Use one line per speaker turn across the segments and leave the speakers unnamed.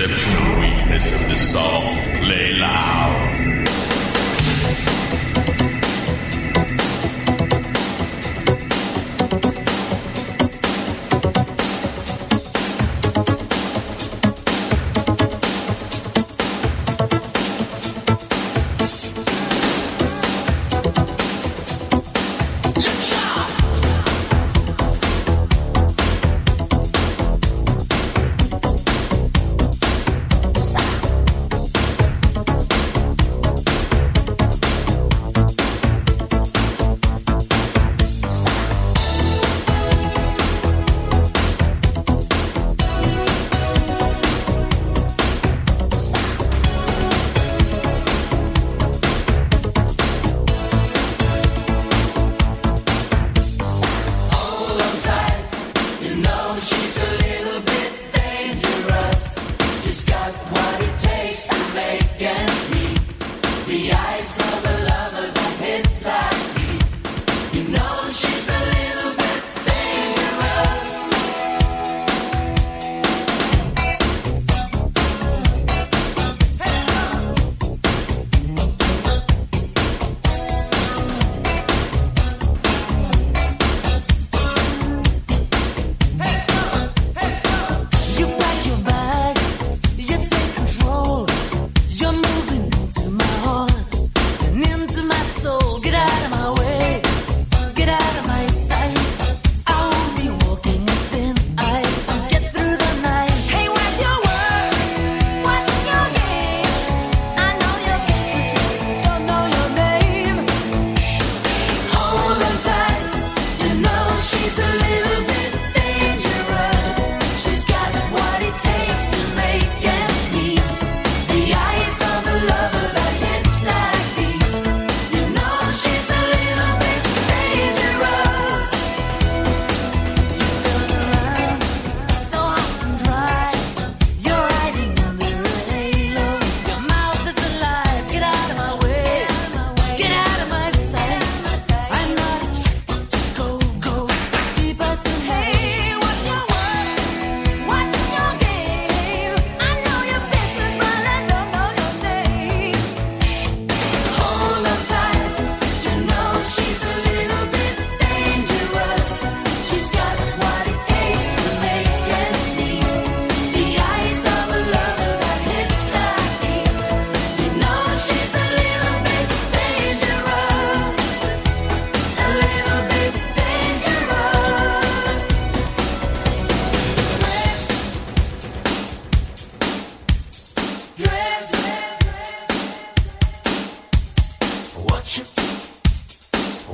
exceptional weakness of the song play loud.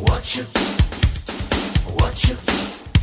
Watch it. Watch it.